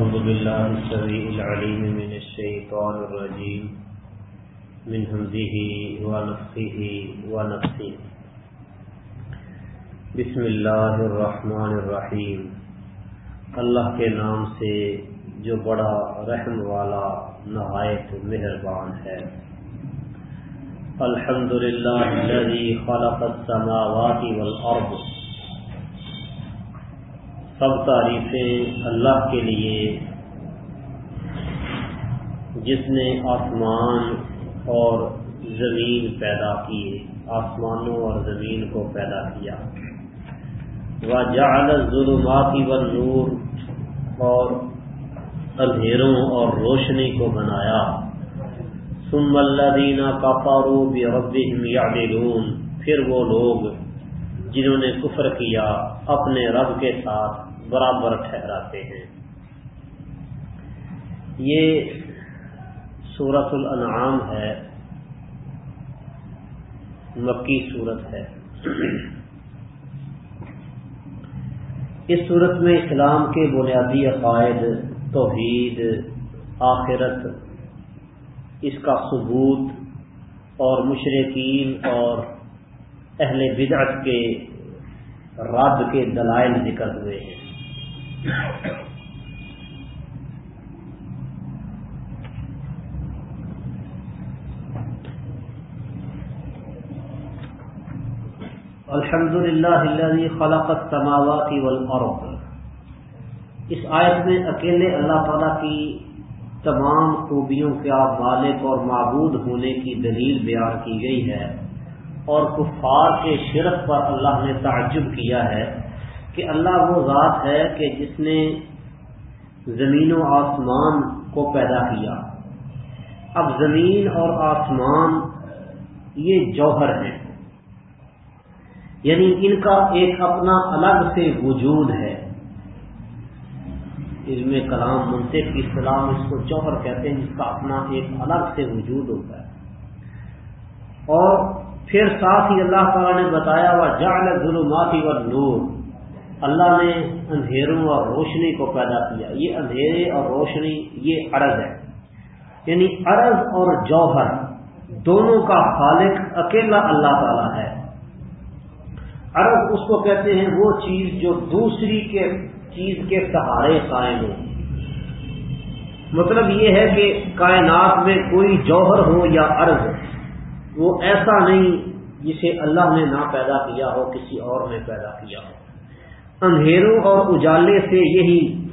أعوذ بالله السميع العليم من الشيطان الرجيم. من همزه ونفخه ونفخه. بسم اللہ الرحمن الرحیم اللہ کے نام سے جو بڑا رحم والا نہایت مہربان ہے. الحمد للہ الذي خلق السماوات والارض. سب تعریفیں اللہ کے لیے، جس نے آسمان اور زمین پیدا کیے، آسمانوں اور زمین کو پیدا کیا۔ وہ جعل الظلمات والنور، اور اندھیروں اور روشنی کو بنایا۔ ثم الذین کفروا بربهم یعدلون پھر وہ لوگ جنہوں نے کفر کیا اپنے رب کے ساتھ برابر ٹھہراتے ہیں۔ یہ سورت الانعام ہے۔ مکی صورت ہے۔ اس صورت میں اسلام کے بنیادی عقائد، توحید، آخرت، اس کا ثبوت اور مشرقین اور اہل بدعت کے رد کے دلائل ذکر ہوئے ہیں۔ الحمد للہ خلاقت السماوات والارض۔ اس آیت میں اکیلے اللہ تعالی کی تمام خوبیوں کا مالک اور معبود ہونے کی دلیل بیان کی گئی ہے اور کفار کے شرک پر اللہ نے تعجب کیا ہے۔ کہ اللہ وہ ذات ہے کہ جس نے زمین و آسمان کو پیدا کیا۔ اب زمین اور آسمان یہ جوہر ہیں۔ یعنی ان کا ایک اپنا الگ سے وجود ہے۔ علم کلام منصف کی اسلام اس کو جوہر کہتے ہیں، جس کا اپنا ایک الگ سے وجود ہوتا ہے۔ اور پھر ساتھ ہی اللہ تعالیٰ نے بتایا ہوا جعل ظلماتی و نور اللہ نے اندھیروں اور روشنی کو پیدا کیا۔ یہ اندھیرے اور روشنی، یہ عرض ہے۔ یعنی عرض اور جوہر دونوں کا خالق اکیلا اللہ تعالی ہے۔ عرض اس کو کہتے ہیں وہ چیز جو دوسری کے چیز کے سہارے قائم ہو۔ مطلب یہ ہے کہ کائنات میں کوئی جوہر ہو یا عرض، وہ ایسا نہیں جسے اللہ نے نہ پیدا کیا ہو، کسی اور نے پیدا کیا ہو۔ اندھیروں اور اجالے سے یہی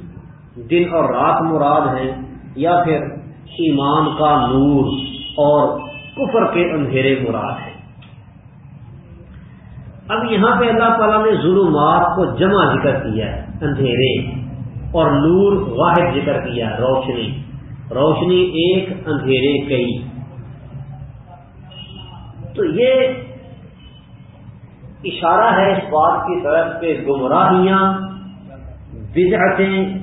دن اور رات مراد ہیں، یا پھر ایمان کا نور اور کفر کے اندھیرے مراد ہیں۔ اب یہاں پہ اللہ تعالیٰ نے ظلمات کو جمع ذکر کیا ہے، اندھیرے اور نور واحد ذکر کیا ہے، روشنی۔ روشنی ایک اندھیرے کئی۔ تو یہ اشارہ ہے اس بات کی طرف کہ گمراہیاں، بدعتیں،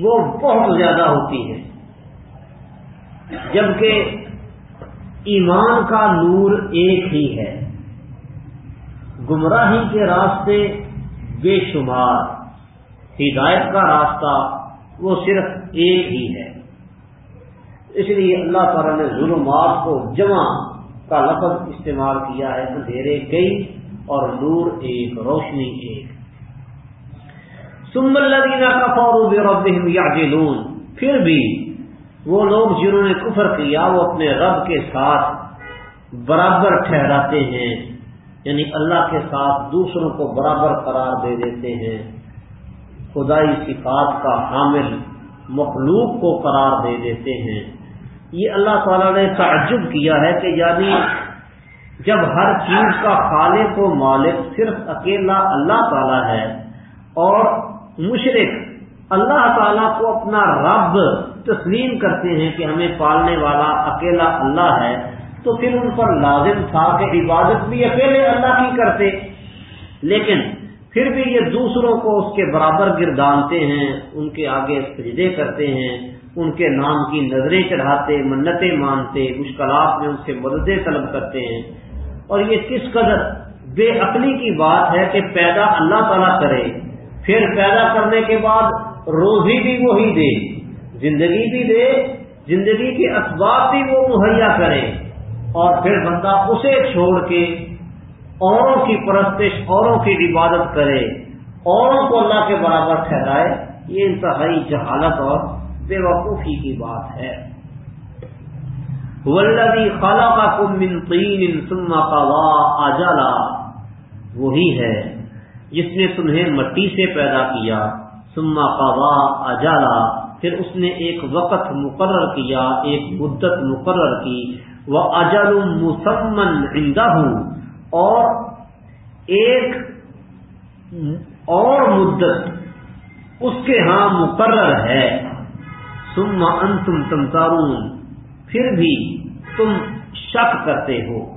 وہ بہت زیادہ ہوتی ہیں۔ جبکہ ایمان کا نور ایک ہی ہے۔ گمراہی کے راستے بے شمار، ہدایت کا راستہ وہ صرف ایک ہی ہے۔ اس لیے اللہ تعالی نے ظلمات کو جمع کا لفظ استعمال کیا ہے، اندھیرے کئی اور نور ایک، روشنی ایک۔ سم الدینہ کا فور یا پھر بھی وہ لوگ جنہوں نے کفر کیا، وہ اپنے رب کے ساتھ برابر ٹھہراتے ہیں یعنی اللہ کے ساتھ دوسروں کو برابر قرار دے دیتے ہیں۔ خدائی صفات کا حامل مخلوق کو قرار دے دیتے ہیں۔ یہ اللہ تعالیٰ نے تعجب کیا ہے کہ یعنی جب ہر چیز کا خالق و مالک صرف اکیلا اللہ تعالیٰ ہے اور مشرق اللہ تعالیٰ کو اپنا رب تسلیم کرتے ہیں کہ ہمیں پالنے والا اکیلا اللہ ہے، تو پھر ان پر لازم تھا کہ عبادت بھی اکیلے اللہ کی کرتے۔ لیکن پھر بھی یہ دوسروں کو اس کے برابر گردانتے ہیں، ان کے آگے سجدے کرتے ہیں۔ ان کے نام کی نظریں چڑھاتے، منتیں مانتے، مشکلات میں ان سے مددیں طلب کرتے ہیں۔ اور یہ کس قدر بے عقلی کی بات ہے کہ پیدا اللہ تعالیٰ کرے، پھر پیدا کرنے کے بعد روزی بھی وہی دے، زندگی بھی دے، زندگی کے اسباب بھی وہ مہیا کرے۔ اور پھر بندہ اسے چھوڑ کے اوروں کی پرستش، اوروں کی عبادت کرے، اوروں کو اللہ کے برابر ٹھہرائے، یہ انتہائی جہالت اور بے وقوفی کی بات ہے۔ ولدی خالہ کا کم من تین سما کا وا وہی ہے جس نے تمہیں مٹی سے پیدا کیا سما کا اجالا پھر اس نے ایک وقت مقرر کیا، ایک مدت مقرر کی۔ وہ اجل مسمن عندہ اور ایک اور مدت اس کے ہاں مقرر ہے۔ سما انتم تمتارون۔ پھر بھی تم شک کرتے ہو۔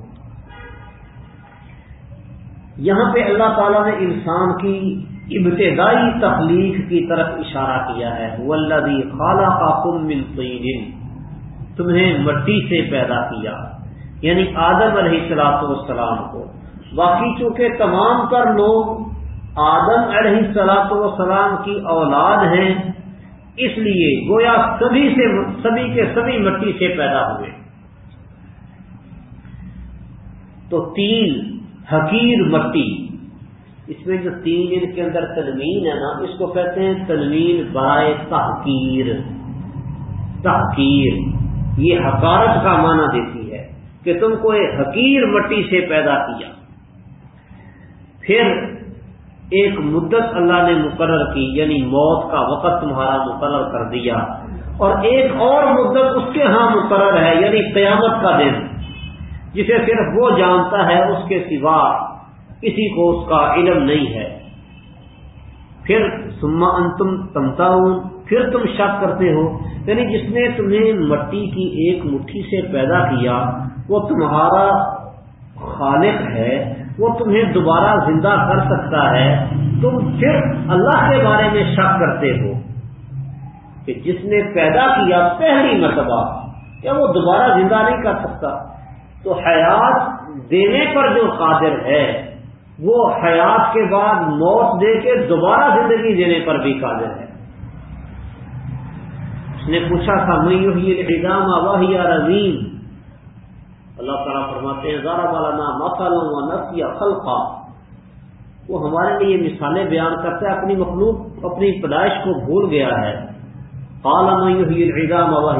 یہاں پہ اللہ تعالیٰ نے انسان کی ابتدائی تخلیق کی طرف اشارہ کیا ہے۔ ولدی خالہ کا کم تمہیں مٹی سے پیدا کیا۔ یعنی آدم علیہ السلاط والسلام کو۔ باقی چونکہ تمام تر لوگ آدم علیہ السلاط والسلام کی اولاد ہیں اس لیے گویا سبھی سے سبھی کے سبھی مٹی سے پیدا ہوئے۔ تو تین حقیر مٹی، اس میں جو تین ان کے اندر تنوین ہے نا، اس کو کہتے ہیں تنوین برائے تحقیر۔ تحقیر، یہ حکارت کا معنی دیتی ہے کہ تم کو ایک حقیر مٹی سے پیدا کیا۔ پھر ایک مدت اللہ نے مقرر کی یعنی موت کا وقت تمہارا مقرر کر دیا۔ اور ایک اور مدت اس کے ہاں مقرر ہے یعنی قیامت کا دن۔ جسے صرف وہ جانتا ہے، اس کے سوا کسی کو اس کا علم نہیں ہے۔ پھر سما انتم تمتا پھر تم شک کرتے ہو۔ یعنی جس نے تمہیں مٹی کی ایک مٹھی سے پیدا کیا، وہ تمہارا خالق ہے۔ وہ تمہیں دوبارہ زندہ کر سکتا ہے، تم پھر اللہ کے بارے میں شک کرتے ہو۔ کہ جس نے پیدا کیا پہلی مرتبہ، کیا وہ دوبارہ زندہ نہیں کر سکتا؟ تو حیات دینے پر جو قادر ہے، وہ حیات کے بعد موت دے کے دوبارہ زندگی دینے پر بھی قادر ہے۔ اس نے پوچھا تھا نظام واہ رضیم اللہ تعالیٰ فرماتے ہیں زارا والا مسالوں نس یا خلقا۔ وہ ہمارے لیے مثالیں بیان کرتا ہے، اپنی مخلوق، اپنی پیدائش کو بھول گیا ہے۔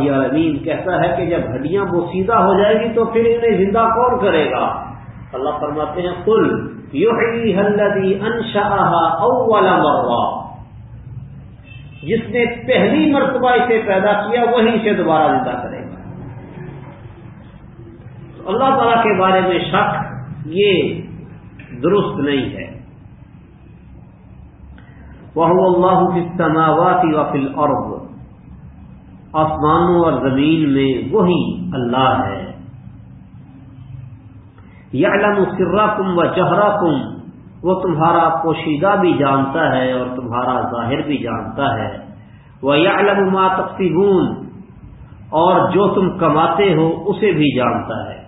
علیم کہتا ہے کہ جب ہڈیاں وہ سیدھا ہو جائے گی تو پھر انہیں زندہ کون کرے گا؟ اللہ فرماتے ہیں کل انشا اولا مروا جس نے پہلی مرتبہ اسے پیدا کیا، وہی سے دوبارہ زندہ کرے گا۔ اللہ تعالی کے بارے میں شک یہ درست نہیں ہے۔ وہ اللہ کی سماواتی وفل اور آسمانوں اور زمین میں وہی اللہ ہے۔ یا علم سرا کم و چہرا کم وہ تمہارا پوشیدہ بھی جانتا ہے اور تمہارا ظاہر بھی جانتا ہے۔ وہ یا علم ما تقسیبون اور جو تم کماتے ہو اسے بھی جانتا ہے۔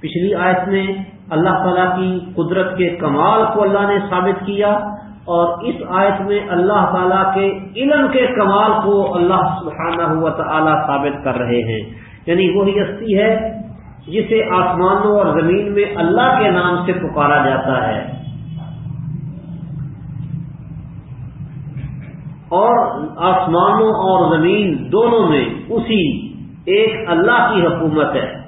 پچھلی آیت میں اللہ تعالی کی قدرت کے کمال کو اللہ نے ثابت کیا اور اس آیت میں اللہ تعالیٰ کے علم کے کمال کو اللہ سبحانہ ہوا تعالیٰ ثابت کر رہے ہیں۔ یعنی وہی ہستی ہے جسے آسمانوں اور زمین میں اللہ کے نام سے پکارا جاتا ہے۔ اور آسمانوں اور زمین دونوں میں اسی ایک اللہ کی حکومت ہے۔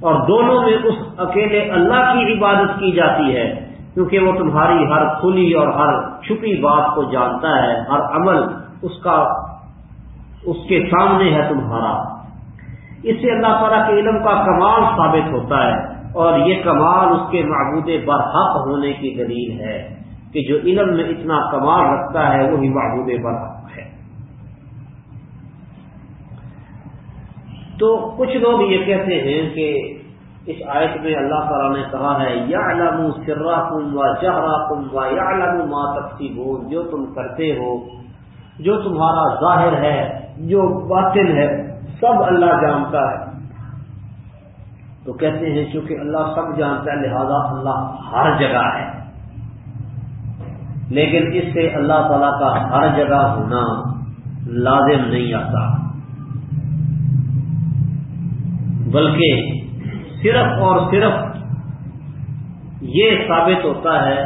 اور دونوں میں اس اکیلے اللہ کی عبادت کی جاتی ہے، کیونکہ وہ تمہاری ہر کھلی اور ہر چھپی بات کو جانتا ہے، ہر عمل اس کا، اس کے سامنے ہے تمہارا۔ اس سے اللہ تعالیٰ کے علم کا کمال ثابت ہوتا ہے اور یہ کمال اس کے معبود برحق ہونے کی دلیل ہے کہ جو علم میں اتنا کمال رکھتا ہے، وہی معبود برحق ہے تو کچھ لوگ یہ کہتے ہیں کہ اس آیت میں اللہ تعالیٰ نے کہا ہے یا علم سرا کم و جہرا کم و یا علم ما جو تم کرتے ہو، جو تمہارا ظاہر ہے، جو باطن ہے، سب اللہ جانتا ہے۔ تو کہتے ہیں، چونکہ اللہ سب جانتا ہے، لہذا اللہ ہر جگہ ہے۔ لیکن اس سے اللہ تعالی کا ہر جگہ ہونا لازم نہیں آتا۔ بلکہ صرف اور صرف یہ ثابت ہوتا ہے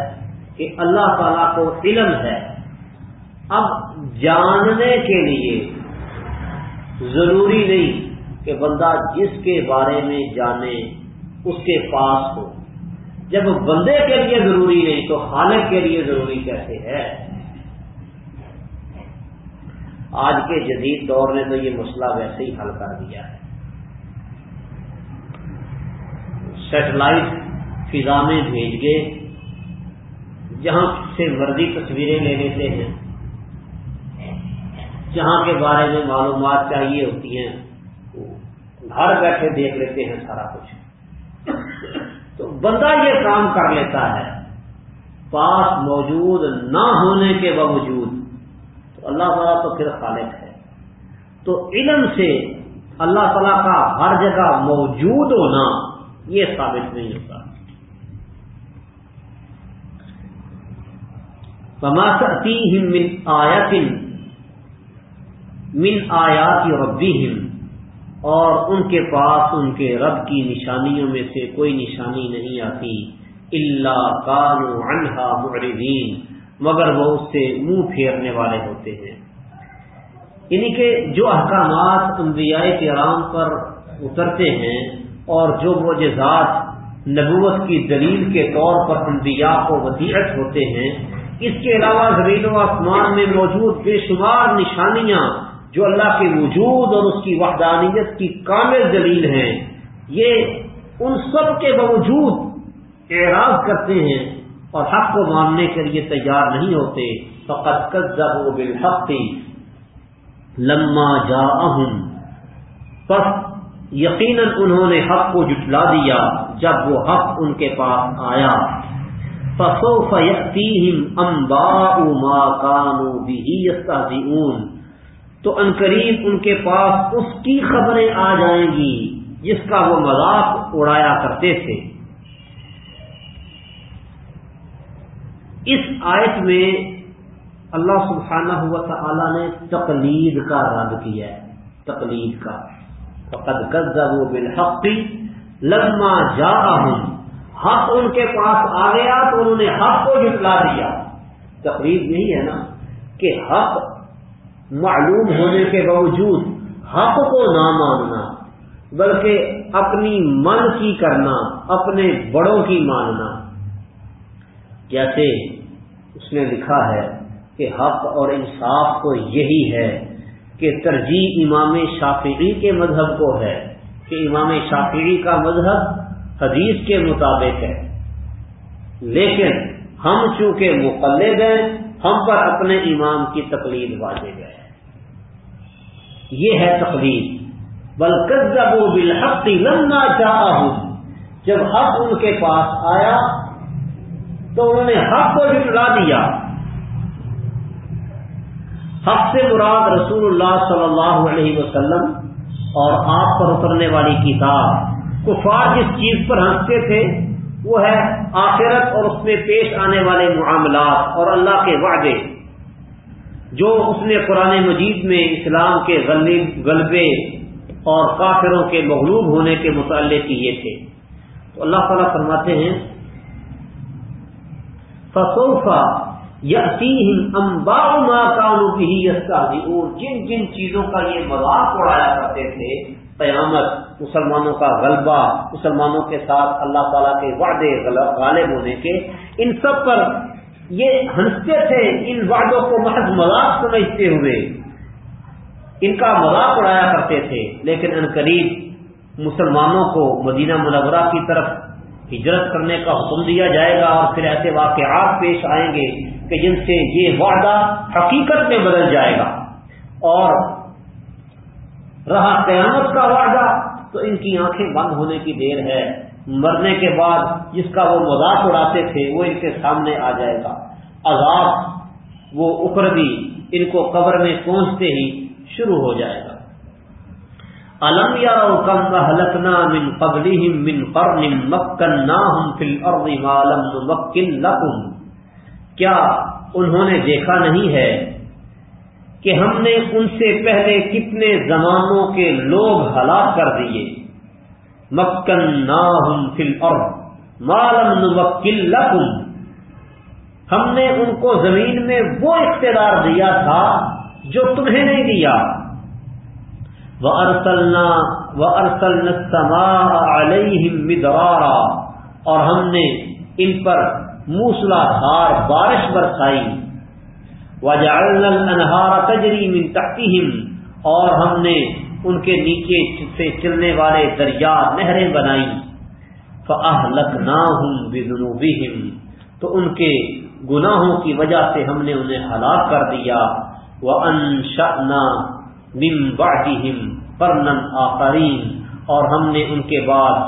کہ اللہ تعالی کو علم ہے۔ اب جاننے کے لیے ضروری نہیں کہ بندہ جس کے بارے میں جانے، اس کے پاس ہو۔ جب بندے کے لیے ضروری نہیں تو خالق کے لیے ضروری کیسے ہے؟ آج کے جدید دور نے تو یہ مسئلہ ویسے ہی حل کر دیا ہے۔ سیٹلائٹ فضا میں بھیج گئے جہاں سے مرضی تصویریں لے لیتے ہیں۔ جہاں کے بارے میں معلومات چاہیے ہوتی ہیں۔ گھر بیٹھے دیکھ لیتے ہیں سارا کچھ۔ تو بندہ یہ کام کر لیتا ہے۔ پاس موجود نہ ہونے کے باوجود تو اللہ تعالیٰ تو پھر خالق ہے۔ تو علم سے اللہ تعالیٰ کا ہر جگہ موجود ہونا یہ ثابت نہیں ہوتا۔ من آیت من آیات ربی اور ان کے پاس ان کے رب کی نشانیوں میں سے کوئی نشانی نہیں آتی۔ اللہ کانو انہا معرضین مگر وہ اس سے منہ پھیرنے والے ہوتے ہیں۔ یعنی کہ جو احکامات انبیاء کرام پر اترتے ہیں اور جو وہ نبوت کی دلیل کے طور پر انبیاء کو ودیعت ہوتے ہیں، اس کے علاوہ زمین و آسمان میں موجود بے شمار نشانیاں جو اللہ کے وجود اور اس کی وحدانیت کی کامل دلیل ہیں، یہ ان سب کے باوجود اعراض کرتے ہیں اور حق کو ماننے کے لیے تیار نہیں ہوتے۔ فقط کذبوا بالحق لما جاءهم۔ پس یقیناً انہوں نے حق کو جٹلا دیا جب وہ حق ان کے پاس آیا۔ فسوف يأتيهم انباء ما كانوا به يستهزئون۔ تو قریب ان کے پاس اس کی خبریں آ جائیں گی جس کا وہ مذاق اڑایا کرتے تھے۔ اس آیت میں اللہ سبحانہ ہوا تعالی نے تقلید کا رد کیا ہے۔ تقلید کا۔ فقد گزبوا بالحق لما جاءهم حق ان کے پاس آ گیا تو انہوں نے حق کو جٹلا دیا۔ تقریب یہی ہے نا کہ حق معلوم ہونے کے باوجود حق کو نہ ماننا، بلکہ اپنی من کی کرنا، اپنے بڑوں کی ماننا۔ جیسے اس نے لکھا ہے کہ حق اور انصاف کو یہی ہے۔ کہ ترجیح امام شافعی کے مذہب کو ہے، کہ امام شافعی کا مذہب حدیث کے مطابق ہے۔ لیکن ہم چونکہ مقلد ہیں، ہم پر اپنے امام کی تقلید واجب ہے۔ یہ ہے تقلید۔ بلکہ جب وہ بالحق لمنا چاہتا ہوں جب حق ان کے پاس آیا تو انہوں نے حق کو جٹلا دیا۔ حق سے مراد رسول اللہ صلی اللہ علیہ وسلم اور آپ پر اترنے والی کتاب۔ کفار جس چیز پر ہنستے تھے، وہ ہے آخرت اور اس میں پیش آنے والے معاملات اور اللہ کے وعدے۔ جو اس نے قرآن مجید میں اسلام کے غلبے اور کافروں کے مغلوب ہونے کے متعلق کیے تھے۔ تو اللہ تعالیٰ فرماتے ہیں فصوفا امبا جن جن چیزوں کا یہ مذاق اڑایا کرتے تھے، قیامت مسلمانوں کا غلبہ، مسلمانوں کے ساتھ اللہ تعالیٰ کے وعدے غالب ہونے کے، ان سب پر یہ ہنستے تھے، ان وعدوں کو محض مذاق سمجھتے ہوئے۔ ان کا مذاق اڑایا کرتے تھے، لیکن ان قریب مسلمانوں کو مدینہ منورہ کی طرف ہجرت کرنے کا حکم دیا جائے گا اور پھر ایسے واقعات پیش آئیں گے کہ جن سے یہ وعدہ حقیقت میں بدل جائے گا۔ اور رہا قیامت کا وعدہ تو ان کی آنکھیں بند ہونے کی دیر ہے۔ مرنے کے بعد جس کا وہ مذاق اڑاتے تھے وہ ان کے سامنے آ جائے گا۔ عذاب وہ اخروی ان کو قبر میں پہنچتے ہی شروع ہو جائے گا۔ الم یا کم حلکنا من قبل من قرن مکن نہ کیا انہوں نے دیکھا نہیں ہے کہ ہم نے ان سے پہلے کتنے زمانوں کے لوگ ہلاک کر دیے؟ مکن نا فل اور مالم وکل ہم نے ان کو زمین میں وہ اقتدار دیا تھا جو تمہیں نہیں دیا۔ وہ ارسلنا وہ ارسل اور ہم نے ان پر موسلا دھار بارش برسائی۔ وجعلنا تجری من تحتهم اور ہم نے ان کے نیچے سے چلنے والے دریا نہریں بنائی۔ فَأَهْلَكْنَاهُمْ بِذُنُوبِهِمْ۔ تو ان کے گناہوں کی وجہ سے ہم نے انہیں ہلاک کر دیا۔ وَأَنشَأْنَا مِن بَعْدِهِمْ قَرْنًا آخَرِينَ اور ہم نے ان کے بعد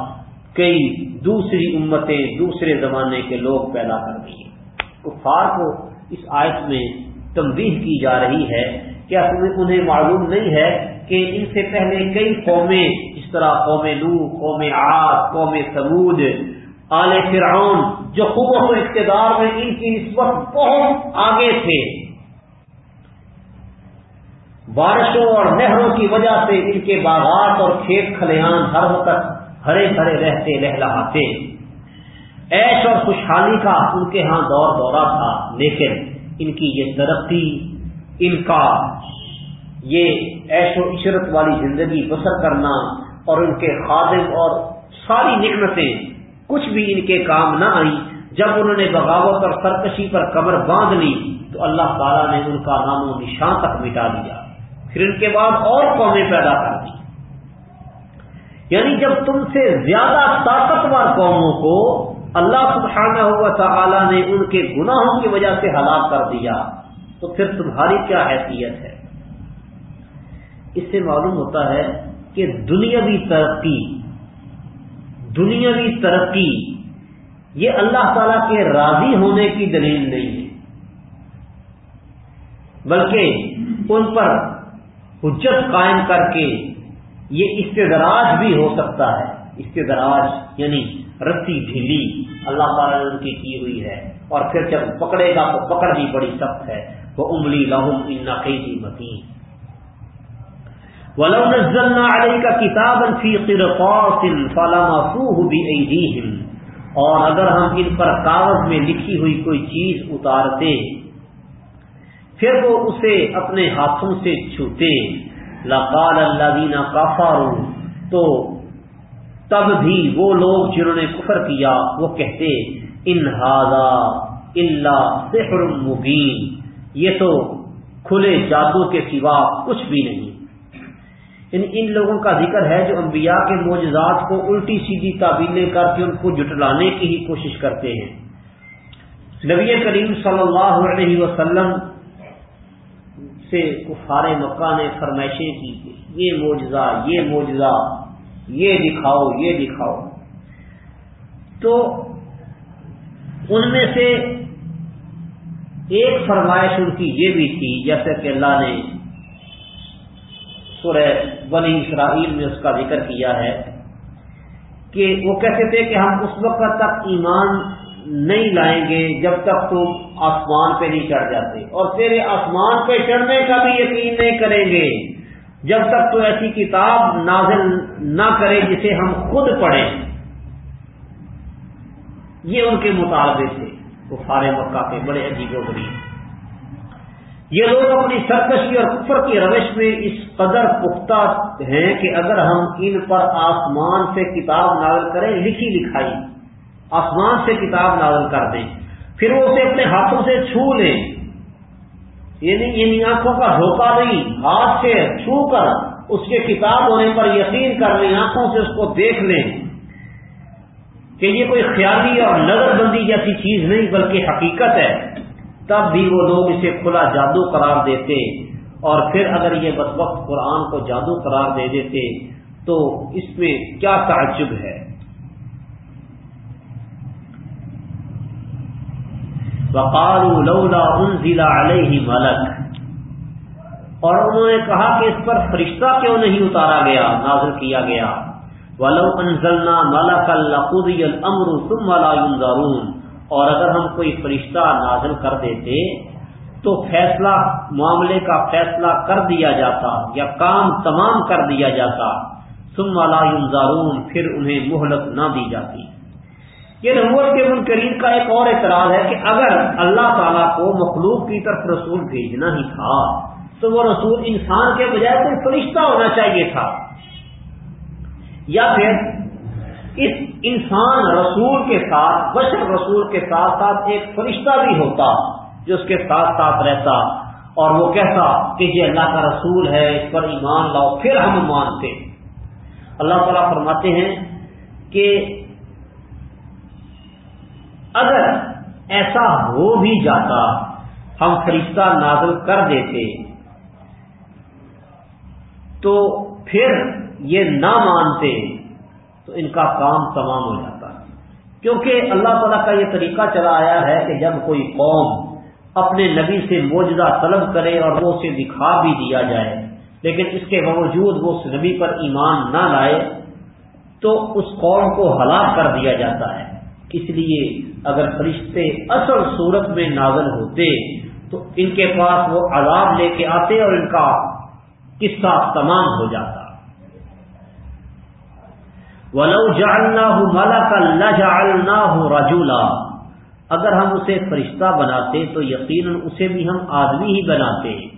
کئی دوسری امتیں دوسرے زمانے کے لوگ پیدا کر دیے کفار کو اس آیت میں تنبیہ کی جا رہی ہے۔ کیا انہیں معلوم نہیں ہے کہ ان سے پہلے کئی قومیں، اس طرح قوم لو قوم آد قوم سمود آل فرعون جو خوب و اقتدار میں ان کی نسبت بہت آگے تھے بارشوں اور نہروں کی وجہ سے ان کے باغات اور کھیت کھلیان ہر وقت ہرے بھرے رہتے لہلاتے ایش اور خوشحالی کا ان کے ہاں دور دورہ تھا، لیکن ان کی یہ ترقی، ان کا یہ ایش و عشرت والی زندگی بسر کرنا اور ان کے خادم اور ساری نعمتیں، کچھ بھی ان کے کام نہ آئی جب انہوں نے بغاوت اور سرکشی پر کمر باندھ لی، تو اللہ تعالیٰ نے ان کا نام و نشان تک مٹا دیا۔ پھر ان کے بعد اور قومیں پیدا کر دی یعنی جب تم سے زیادہ طاقتور قوموں کو اللہ سبحانہ ہوا تعالی نے ان کے گناہوں کی وجہ سے ہلاک کر دیا، تو پھر تمہاری کیا حیثیت ہے؟ اس سے معلوم ہوتا ہے کہ دنیاوی ترقی دنیاوی ترقی، یہ اللہ تعالی کے راضی ہونے کی دلیل نہیں ہے۔ بلکہ ان پر حجت قائم کر کے یہ استدراج بھی ہو سکتا ہے۔ استدراج یعنی رسی ڈھیلی اللہ تعالیٰ نے ان کی کی ہوئی ہے۔ اور پھر جب پکڑے گا تو پکڑ بھی بڑی سخت ہے۔ وہ املی لہم ان قیدی متین ولو نزلنا عليك كتابا في قرطاس فلمسوه بأيديهم۔ اور اگر ہم ان پر کاغذ میں لکھی ہوئی کوئی چیز اتارتے پھر وہ اسے اپنے ہاتھوں سے چھوتے۔ لقال الذين كفروا۔ تو تب بھی وہ لوگ جنہوں نے کفر کیا، وہ کہتے انہادا اللہ سحر مبین یہ تو کھلے جادو کے سوا کچھ بھی نہیں۔ ان ان لوگوں کا ذکر ہے جو انبیاء کے معجزات کو الٹی سیدھی تعبیلیں کر کے ان کو جٹلانے کی ہی کوشش کرتے ہیں۔ نبی کریم صلی اللہ علیہ وسلم سے کفار مکہ نے فرمائشیں کی یہ معجزہ یہ معجزہ، یہ دکھاؤ یہ دکھاؤ۔ تو ان میں سے ایک فرمائش ان کی یہ بھی تھی، جیسے کہ اللہ نے سورہ بنی اسرائیل میں اس کا ذکر کیا ہے کہ وہ کہتے تھے کہ ہم اس وقت تک ایمان نہیں لائیں گے جب تک تم آسمان پہ نہیں چڑھ جاتے۔ اور تیرے آسمان پہ چڑھنے کا بھی یقین نہیں کریں گے۔ جب تک تو ایسی کتاب نازل نہ کرے جسے ہم خود پڑھیں۔ یہ ان کے مطالبے تھے۔ وہ فارے مکہ کے بڑے عجیب و غریب۔ یہ لوگ اپنی سرکشی اور کفر کی روش میں اس قدر پختہ ہیں کہ اگر ہم ان پر آسمان سے کتاب نازل کریں، لکھی لکھائی۔ آسمان سے کتاب نازل کر دیں۔ پھر وہ اسے اپنے ہاتھوں سے چھو لیں۔ یعنی یعنی آنکھوں کا دھوکہ نہیں، ہاتھ سے چھو کر اس کے کتاب ہونے پر یقین کر لیں، آنکھوں سے اس کو دیکھ لیں۔ کہ یہ کوئی خیالی اور نظر بندی جیسی چیز نہیں، بلکہ حقیقت ہے۔ تب بھی وہ لوگ اسے کھلا جادو قرار دیتے۔ اور پھر اگر یہ بس وقت قرآن کو جادو قرار دے دیتے، تو اس میں کیا تعجب ہے؟ وقالوا لولا انزل علیہ ملک۔ اور انہوں نے کہا کہ اس پر فرشتہ کیوں نہیں اتارا گیا، نازل کیا گیا۔ ولو انزلنا ملک لقضی الامر ثم لا ينظرون۔ اور اگر ہم کوئی فرشتہ نازل کر دیتے تو فیصلہ، معاملے کا فیصلہ کر دیا جاتا یا کام تمام کر دیا جاتا۔ سم والا یمزارون پھر انہیں مہلت نہ دی جاتی۔ یہ نبوت کے منکرین کا ایک اور اعتراض ہے کہ اگر اللہ تعالیٰ کو مخلوق کی طرف رسول بھیجنا ہی تھا، تو وہ رسول انسان کے بجائے کوئی فرشتہ ہونا چاہیے تھا۔ یا پھر اس انسان رسول کے ساتھ، بشر رسول کے ساتھ ساتھ ایک فرشتہ بھی ہوتا جو اس کے ساتھ ساتھ رہتا اور وہ کہتا کہ یہ اللہ کا رسول ہے، اس پر ایمان لاؤ، پھر ہم مانتے۔ اللہ تعالیٰ فرماتے ہیں کہ اگر ایسا ہو بھی جاتا، ہم فرشتہ نازل کر دیتے، تو پھر یہ نہ مانتے، تو ان کا کام تمام ہو جاتا۔ کیونکہ اللہ تعالیٰ کا یہ طریقہ چلا آیا ہے کہ جب کوئی قوم اپنے نبی سے موجودہ طلب کرے اور وہ اسے دکھا بھی دیا جائے، لیکن اس کے باوجود وہ اس نبی پر ایمان نہ لائے، تو اس قوم کو ہلاک کر دیا جاتا ہے۔ اس لیے اگر فرشتے اصل صورت میں نازل ہوتے تو ان کے پاس وہ عذاب لے کے آتے اور ان کا قصہ تمام ہو جاتا۔ ولو جالنا ہوں مالا کا لجالنا رجولا۔ اگر ہم اسے فرشتہ بناتے تو یقیناً اسے بھی ہم آدمی ہی بناتے۔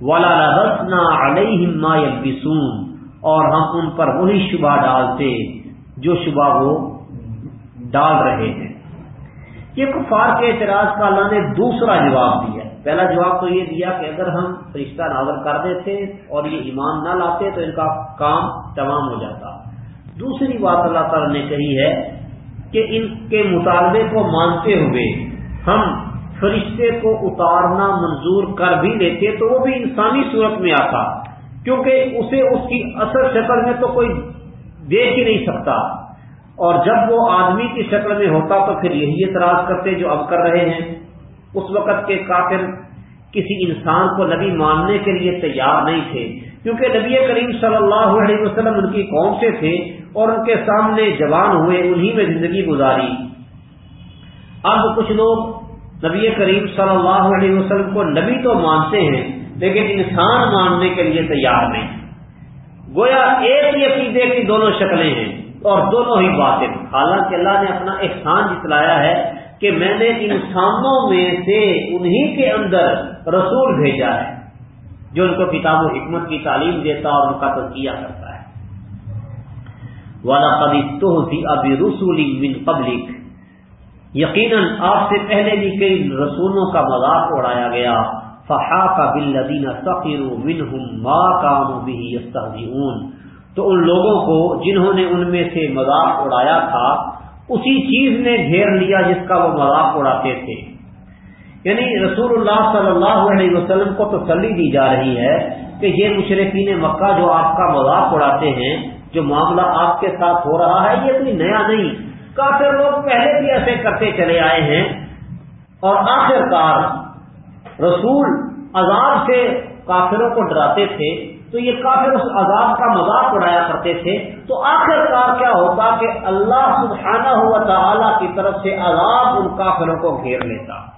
والا رسنا علیہ ما یبسون اور ہم ان پر وہی شبہ ڈالتے جو شبہ وہ ڈال رہے ہیں۔ یہ کفار کے اعتراض کا اللہ نے دوسرا جواب دیا۔ پہلا جواب تو یہ دیا کہ اگر ہم فرشتہ نازل کر دیتے اور یہ ایمان نہ لاتے تو ان کا کام تمام ہو جاتا۔ دوسری بات اللہ تعالی نے کہی ہے کہ ان کے مطالبے کو مانتے ہوئے ہم فرشتے کو اتارنا منظور کر بھی لیتے تو وہ بھی انسانی صورت میں آتا، کیونکہ اسے اس کی اصل شکل میں تو کوئی دیکھ ہی نہیں سکتا۔ اور جب وہ آدمی کی شکل میں ہوتا تو پھر یہی اعتراض کرتے جو اب کر رہے ہیں۔ اس وقت کے کافر کسی انسان کو نبی ماننے کے لیے تیار نہیں تھے، کیونکہ نبی کریم صلی اللہ علیہ وسلم ان کی قوم سے تھے اور ان کے سامنے جوان ہوئے، انہی میں زندگی گزاری۔ اب کچھ لوگ نبی کریم صلی اللہ علیہ وسلم کو نبی تو مانتے ہیں، لیکن انسان ماننے کے لیے تیار نہیں۔ گویا ایک ہی عقیدے کی دونوں شکلیں ہیں۔ اور دونوں ہی باتیں حالانکہ اللہ نے اپنا احسان جتلایا ہے کہ میں نے انسانوں میں سے انہی کے اندر رسول بھیجا ہے، جو ان کو کتاب و حکمت کی تعلیم دیتا اور ان کا تجزیہ کرتا ہے۔ والا قبی تو ابھی رسولی من قبلک۔ یقیناً آپ سے پہلے بھی کئی رسولوں کا مذاق اڑایا گیا۔ فہا کا بل لدینہ فقیر ماں کام بھی تو ان لوگوں کو جنہوں نے ان میں سے مذاق اڑایا تھا، اسی چیز نے گھیر لیا جس کا وہ مذاق اڑاتے تھے۔ یعنی رسول اللہ صلی اللہ علیہ وسلم کو تسلی دی جا رہی ہے کہ یہ مشرقین مکہ جو آپ کا مذاق اڑاتے ہیں، جو معاملہ آپ کے ساتھ ہو رہا ہے، یہ کوئی نیا نہیں۔ کافر لوگ پہلے بھی ایسے کرتے چلے آئے ہیں۔ اور آخر کار رسول عذاب سے کافروں کو ڈراتے تھے۔ تو یہ کافر اس عذاب کا مذاق اڑایا کرتے تھے۔ تو آخر کار کیا ہوتا کہ اللہ سبحانہ ہوا تعالی کی طرف سے عذاب ان کافروں کو گھیر لیتا۔